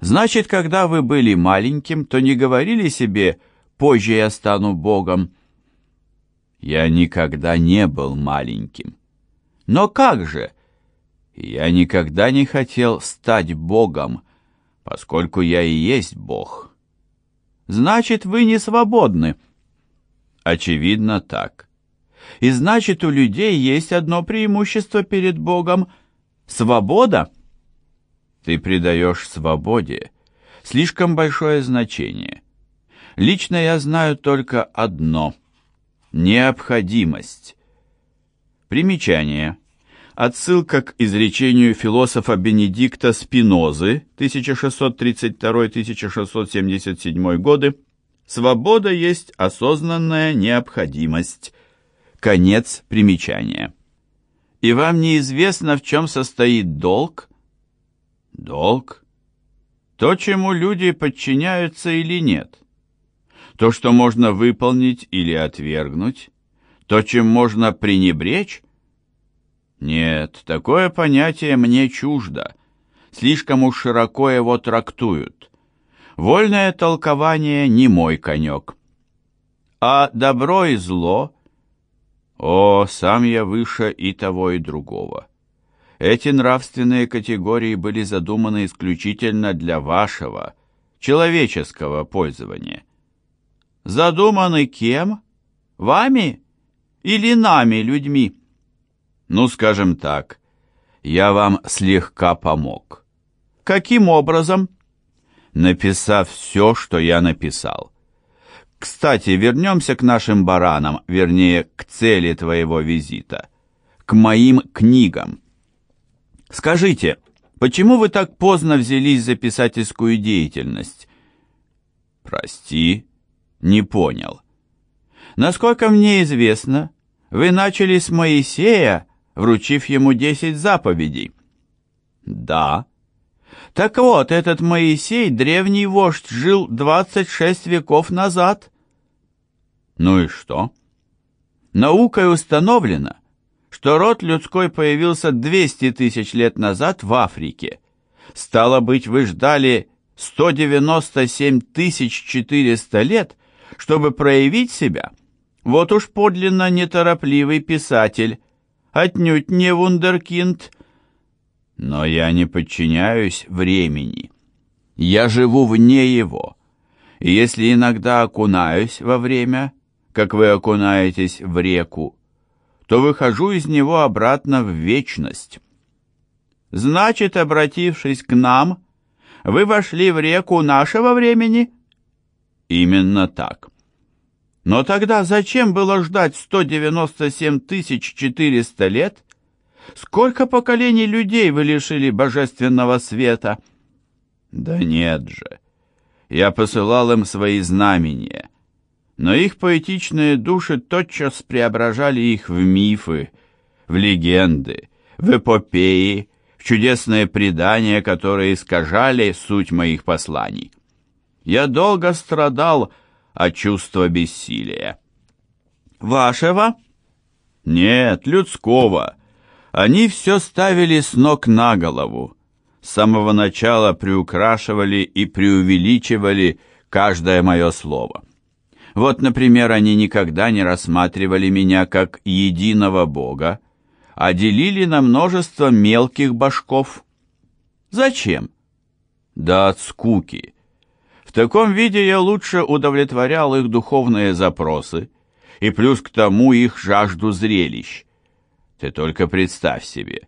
Значит, когда вы были маленьким, то не говорили себе «позже я стану Богом». Я никогда не был маленьким. Но как же? Я никогда не хотел стать Богом, поскольку я и есть Бог. Значит, вы не свободны. Очевидно, так. И значит, у людей есть одно преимущество перед Богом — свобода. Ты придаешь свободе слишком большое значение. Лично я знаю только одно — необходимость. Примечание. Отсылка к изречению философа Бенедикта Спинозы 1632-1677 годы «Свобода есть осознанная необходимость». Конец примечания. И вам неизвестно, в чем состоит долг? Долг? То, чему люди подчиняются или нет. То, что можно выполнить или отвергнуть. То, чем можно пренебречь нет, такое понятие мне чуждо. Слишком уж широко его трактуют. Вольное толкование не мой конек. А добро и зло? О, сам я выше и того, и другого. Эти нравственные категории были задуманы исключительно для вашего, человеческого пользования. Задуманы кем? Вами или нами, людьми? Ну, скажем так, я вам слегка помог. Каким образом? Написав все, что я написал. Кстати, вернемся к нашим баранам, вернее, к цели твоего визита, к моим книгам. Скажите, почему вы так поздно взялись за писательскую деятельность? Прости, не понял. Насколько мне известно, вы начали с Моисея, вручив ему десять заповедей. Да. Так вот, этот Моисей, древний вождь, жил двадцать шесть веков назад. Ну и что? Наукой установлено, что род людской появился двести тысяч лет назад в Африке. Стало быть, вы ждали сто девяносто семь тысяч четыреста лет, чтобы проявить себя? Вот уж подлинно неторопливый писатель, отнюдь не вундеркинд. Но я не подчиняюсь времени. Я живу вне его. И если иногда окунаюсь во время, как вы окунаетесь в реку, то выхожу из него обратно в вечность. Значит, обратившись к нам, вы вошли в реку нашего времени? Именно так. Но тогда зачем было ждать 197 400 лет? Сколько поколений людей вы лишили божественного света? Да нет же. Я посылал им свои знамения, но их поэтичные души тотчас преображали их в мифы, в легенды, в эпопеи, в чудесные предания, которые искажали суть моих посланий. Я долго страдал, а чувство бессилия. Вашего? Нет, людского. Они все ставили с ног на голову. С самого начала приукрашивали и преувеличивали каждое мое слово. Вот, например, они никогда не рассматривали меня как единого Бога, а делили на множество мелких башков. Зачем? Да от скуки. В таком виде я лучше удовлетворял их духовные запросы и плюс к тому их жажду зрелищ. Ты только представь себе.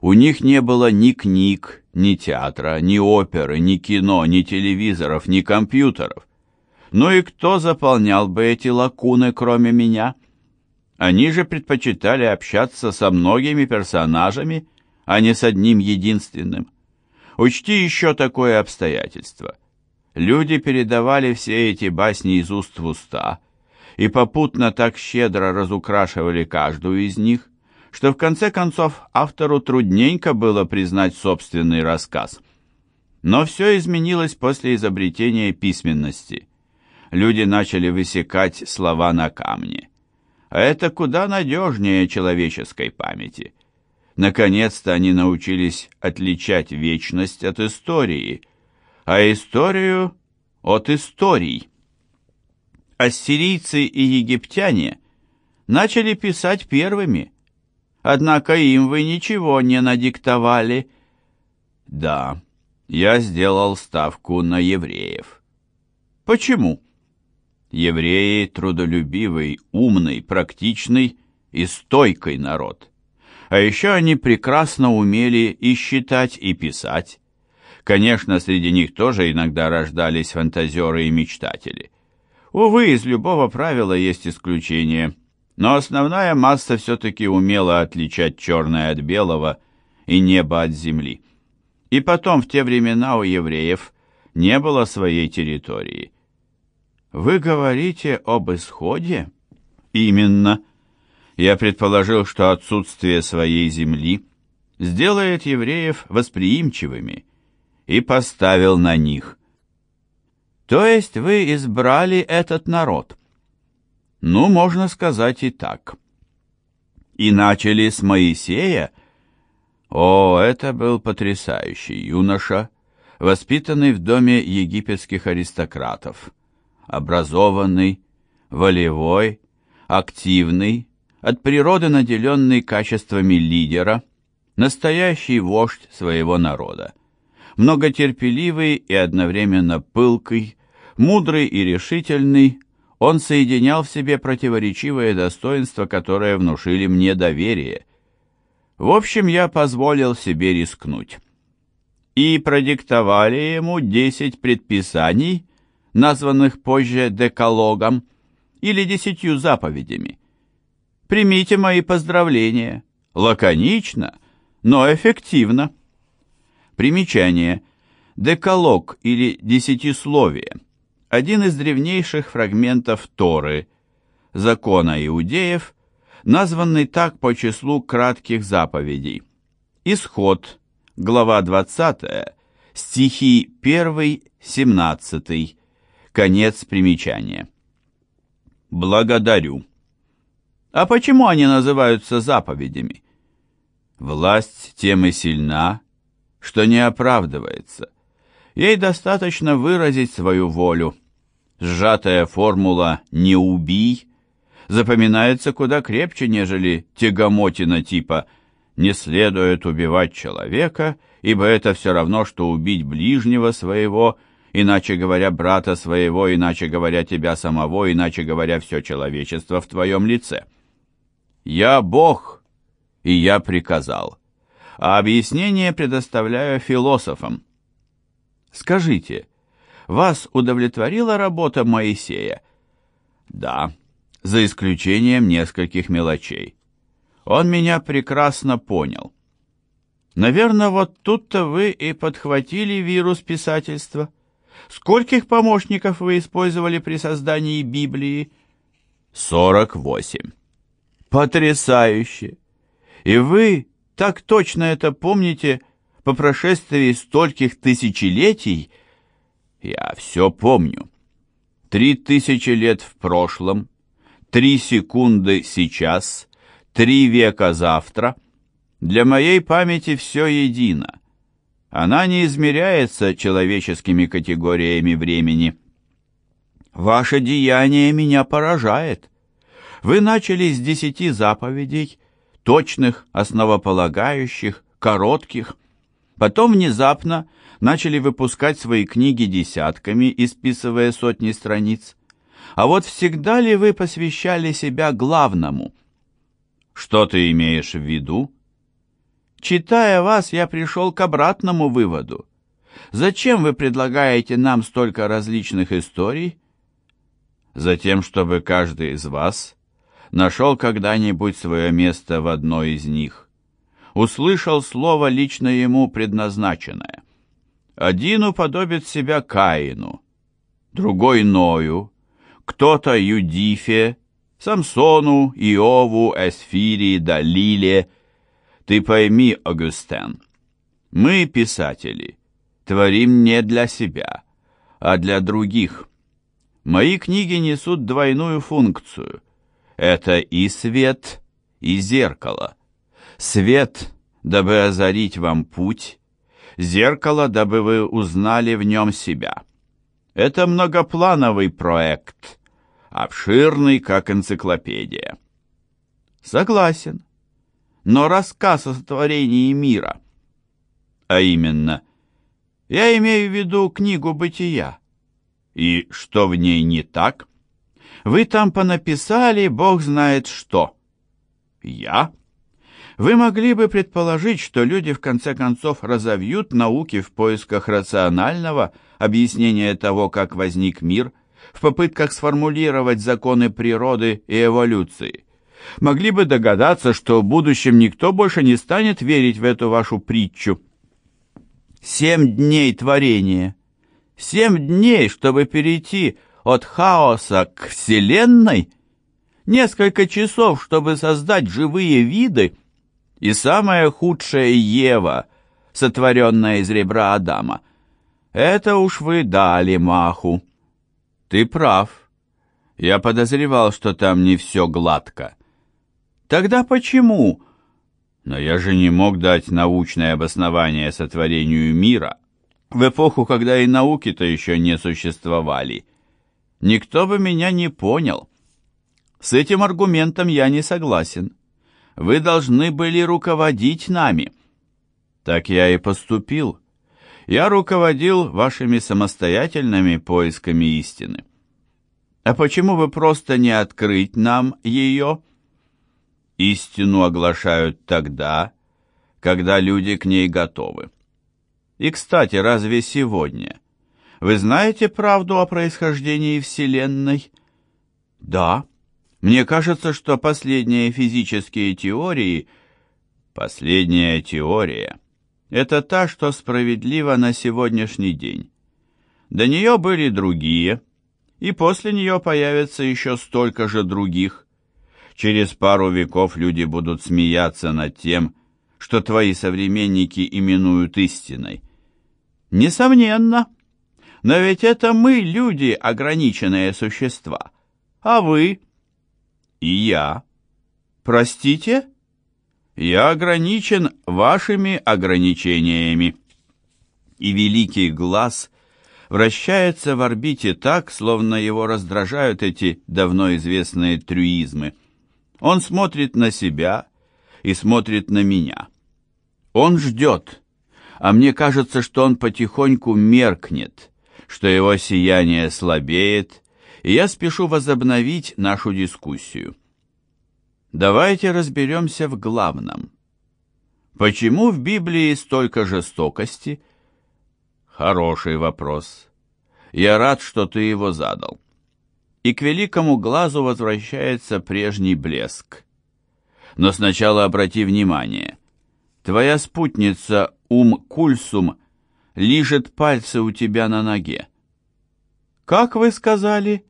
У них не было ни книг, ни театра, ни оперы, ни кино, ни телевизоров, ни компьютеров. Ну и кто заполнял бы эти лакуны, кроме меня? Они же предпочитали общаться со многими персонажами, а не с одним единственным. Учти еще такое обстоятельство. Люди передавали все эти басни из уст в уста и попутно так щедро разукрашивали каждую из них, что в конце концов автору трудненько было признать собственный рассказ. Но все изменилось после изобретения письменности. Люди начали высекать слова на камне. А это куда надежнее человеческой памяти. Наконец-то они научились отличать вечность от истории – а историю от историй. Ассирийцы и египтяне начали писать первыми, однако им вы ничего не надиктовали. Да, я сделал ставку на евреев. Почему? Евреи трудолюбивый, умный, практичный и стойкий народ. А еще они прекрасно умели и считать, и писать. Конечно, среди них тоже иногда рождались фантазеры и мечтатели. Увы, из любого правила есть исключение, но основная масса все-таки умела отличать черное от белого и небо от земли. И потом, в те времена у евреев не было своей территории – вы говорите об исходе? Именно. Я предположил, что отсутствие своей земли сделает евреев восприимчивыми и поставил на них. То есть вы избрали этот народ? Ну, можно сказать и так. И начали с Моисея? О, это был потрясающий юноша, воспитанный в доме египетских аристократов образованный, волевой, активный, от природы наделенный качествами лидера, настоящий вождь своего народа, многотерпеливый и одновременно пылкий, мудрый и решительный, он соединял в себе противоречивые достоинства, которые внушили мне доверие. В общем, я позволил себе рискнуть. И продиктовали ему десять предписаний, названных позже Декалогом или Десятью заповедями. Примите мои поздравления. Лаконично, но эффективно. Примечание. Декалог или Десятисловие – один из древнейших фрагментов Торы, закона иудеев, названный так по числу кратких заповедей. Исход, глава 20, стихи 1-17, Конец примечания. Благодарю. А почему они называются заповедями? Власть тем и сильна, что не оправдывается. Ей достаточно выразить свою волю. Сжатая формула «не убий» запоминается куда крепче, нежели тягомотина типа «не следует убивать человека, ибо это все равно, что убить ближнего своего» иначе говоря, брата своего, иначе говоря, тебя самого, иначе говоря, все человечество в твоем лице. Я Бог, и я приказал. А объяснение предоставляю философам. Скажите, вас удовлетворила работа Моисея? Да, за исключением нескольких мелочей. Он меня прекрасно понял. Наверное, вот тут-то вы и подхватили вирус писательства. Скольких помощников вы использовали при создании Библии? Сорок восемь. Потрясающе! И вы так точно это помните по прошествии стольких тысячелетий? Я все помню. Три тысячи лет в прошлом, три секунды сейчас, три века завтра. Для моей памяти все едино. Она не измеряется человеческими категориями времени. Ваше деяние меня поражает. Вы начали с десяти заповедей, точных, основополагающих, коротких. Потом внезапно начали выпускать свои книги десятками, исписывая сотни страниц. А вот всегда ли вы посвящали себя главному? Что ты имеешь в виду? Читая вас, я пришел к обратному выводу. Зачем вы предлагаете нам столько различных историй? Затем, чтобы каждый из вас нашел когда-нибудь свое место в одной из них. Услышал слово лично ему предназначенное. Один уподобит себя Каину, другой Ною, кто-то Юдифе, Самсону, Иову, Эсфире, Далиле – ты пойми, Агустен, мы, писатели, творим не для себя, а для других. Мои книги несут двойную функцию. Это и свет, и зеркало. Свет, дабы озарить вам путь, Зеркало, дабы вы узнали в нем себя. Это многоплановый проект, обширный, как энциклопедия. Согласен. Но рассказ о сотворении мира, а именно, я имею в виду книгу «Бытия», и что в ней не так? Вы там понаписали, бог знает что. Я? Вы могли бы предположить, что люди в конце концов разовьют науки в поисках рационального объяснения того, как возник мир, в попытках сформулировать законы природы и эволюции. Могли бы догадаться, что в будущем никто больше не станет верить в эту вашу притчу. Семь дней творения. Семь дней, чтобы перейти от хаоса к Вселенной. Несколько часов, чтобы создать живые виды – и самая худшая Ева, сотворенная из ребра Адама. Это уж вы дали маху. Ты прав. Я подозревал, что там не все гладко. Тогда почему? Но я же не мог дать научное обоснование сотворению мира в эпоху, когда и науки-то еще не существовали. Никто бы меня не понял. С этим аргументом я не согласен. Вы должны были руководить нами. Так я и поступил. Я руководил вашими самостоятельными поисками истины. А почему вы просто не открыть нам ее? Истину оглашают тогда, когда люди к ней готовы. И, кстати, разве сегодня? Вы знаете правду о происхождении Вселенной? Да. Мне кажется, что последние физические теории... Последняя теория — это та, что справедлива на сегодняшний день. До нее были другие, и после нее появится еще столько же других. Через пару веков люди будут смеяться над тем, что твои современники именуют истиной. Несомненно. Но ведь это мы, люди, ограниченные существа. А вы и я. Простите? Я ограничен вашими ограничениями. И великий глаз вращается в орбите так, словно его раздражают эти давно известные трюизмы. Он смотрит на себя и смотрит на меня. Он ждет, а мне кажется, что он потихоньку меркнет, что его сияние слабеет, и я спешу возобновить нашу дискуссию. Давайте разберемся в главном. Почему в Библии столько жестокости? Хороший вопрос. Я рад, что ты его задал. И к великому глазу возвращается прежний блеск. Но сначала обрати внимание. Твоя спутница Ум-Кульсум лижет пальцы у тебя на ноге. Как вы сказали?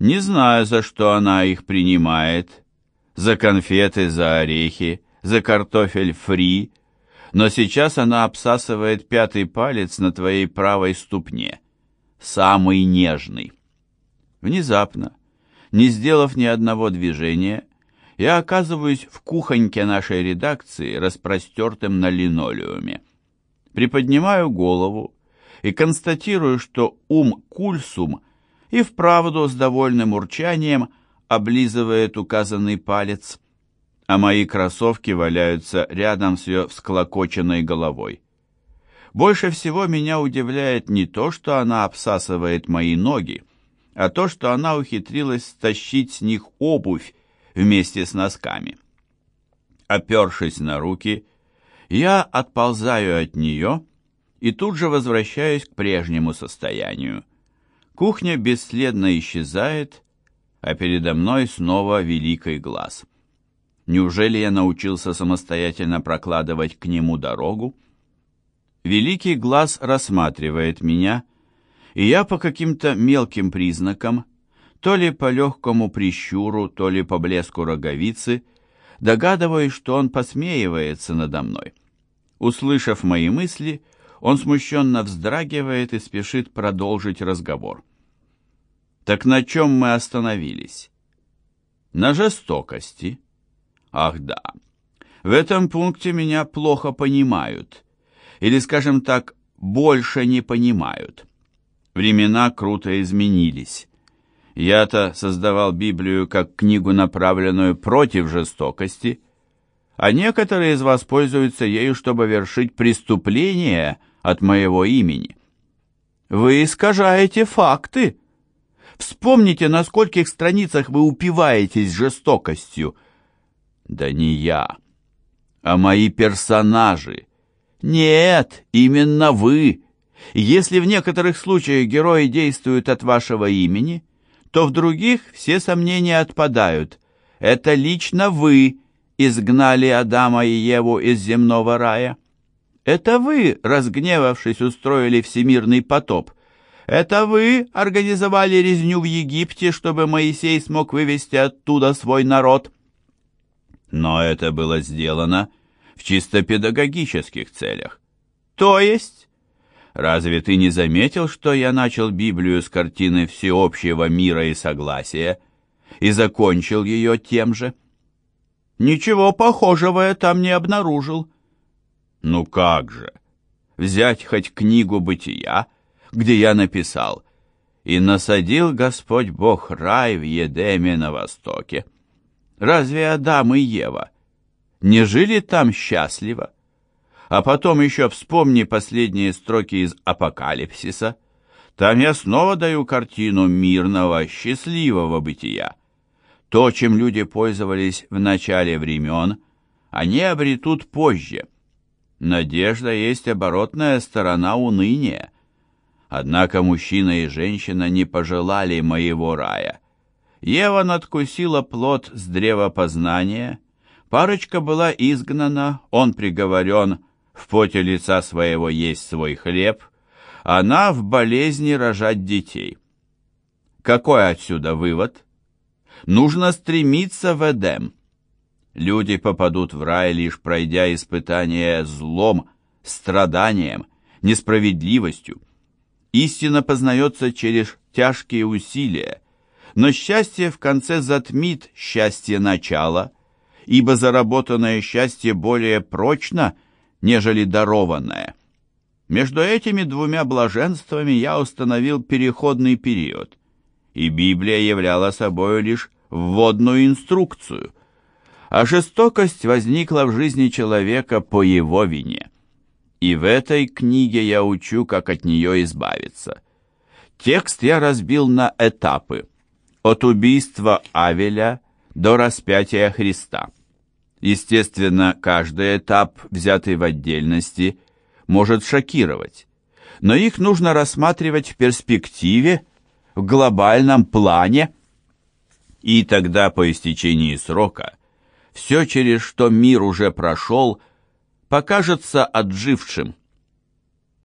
Не знаю, за что она их принимает. За конфеты, за орехи, за картофель фри. Но сейчас она обсасывает пятый палец на твоей правой ступне. Самый нежный. Внезапно, не сделав ни одного движения, я оказываюсь в кухоньке нашей редакции, распростертым на линолеуме. Приподнимаю голову и констатирую, что ум Кульсум и вправду с довольным урчанием облизывает указанный палец, а мои кроссовки валяются рядом с ее всклокоченной головой. Больше всего меня удивляет не то, что она обсасывает мои ноги, а то, что она ухитрилась стащить с них обувь вместе с носками. Опершись на руки, я отползаю от нее и тут же возвращаюсь к прежнему состоянию. Кухня бесследно исчезает, а передо мной снова великий глаз. Неужели я научился самостоятельно прокладывать к нему дорогу? Великий глаз рассматривает меня, и я по каким-то мелким признакам, то ли по легкому прищуру, то ли по блеску роговицы, догадываюсь, что он посмеивается надо мной. Услышав мои мысли, он смущенно вздрагивает и спешит продолжить разговор. Так на чем мы остановились? На жестокости. Ах да. В этом пункте меня плохо понимают. или, скажем так, больше не понимают. Времена круто изменились. Я-то создавал Библию как книгу, направленную против жестокости, а некоторые из вас пользуются ею, чтобы вершить преступления от моего имени. Вы искажаете факты. Вспомните, на скольких страницах вы упиваетесь жестокостью. Да не я, а мои персонажи. Нет, именно вы. Если в некоторых случаях герои действуют от вашего имени, то в других все сомнения отпадают. Это лично вы изгнали Адама и Еву из земного рая. Это вы, разгневавшись, устроили всемирный потоп. Это вы организовали резню в Египте, чтобы Моисей смог вывести оттуда свой народ. Но это было сделано в чисто педагогических целях. То есть Разве ты не заметил, что я начал Библию с картины всеобщего мира и согласия и закончил ее тем же? Ничего похожего я там не обнаружил. Ну как же? Взять хоть книгу бытия, где я написал «И насадил Господь Бог рай в Едеме на востоке». Разве Адам и Ева не жили там счастливо? А потом еще вспомни последние строки из «Апокалипсиса». Там я снова даю картину мирного, счастливого бытия. То, чем люди пользовались в начале времен, они обретут позже. Надежда есть оборотная сторона уныния. Однако мужчина и женщина не пожелали моего рая. Ева надкусила плод с древа познания, парочка была изгнана, он приговорен в поте лица своего есть свой хлеб, она в болезни рожать детей. Какой отсюда вывод? Нужно стремиться в Эдем. Люди попадут в рай, лишь пройдя испытание злом, страданием, несправедливостью. Истина познается через тяжкие усилия, но счастье в конце затмит счастье начала, ибо заработанное счастье более прочно – нежели дарованное. Между этими двумя блаженствами я установил переходный период, и Библия являла собой лишь вводную инструкцию, а жестокость возникла в жизни человека по его вине. И в этой книге я учу, как от нее избавиться. Текст я разбил на этапы, от убийства Авеля до распятия Христа. Естественно, каждый этап, взятый в отдельности, может шокировать, но их нужно рассматривать в перспективе, в глобальном плане, и тогда по истечении срока все, через что мир уже прошел, покажется отжившим,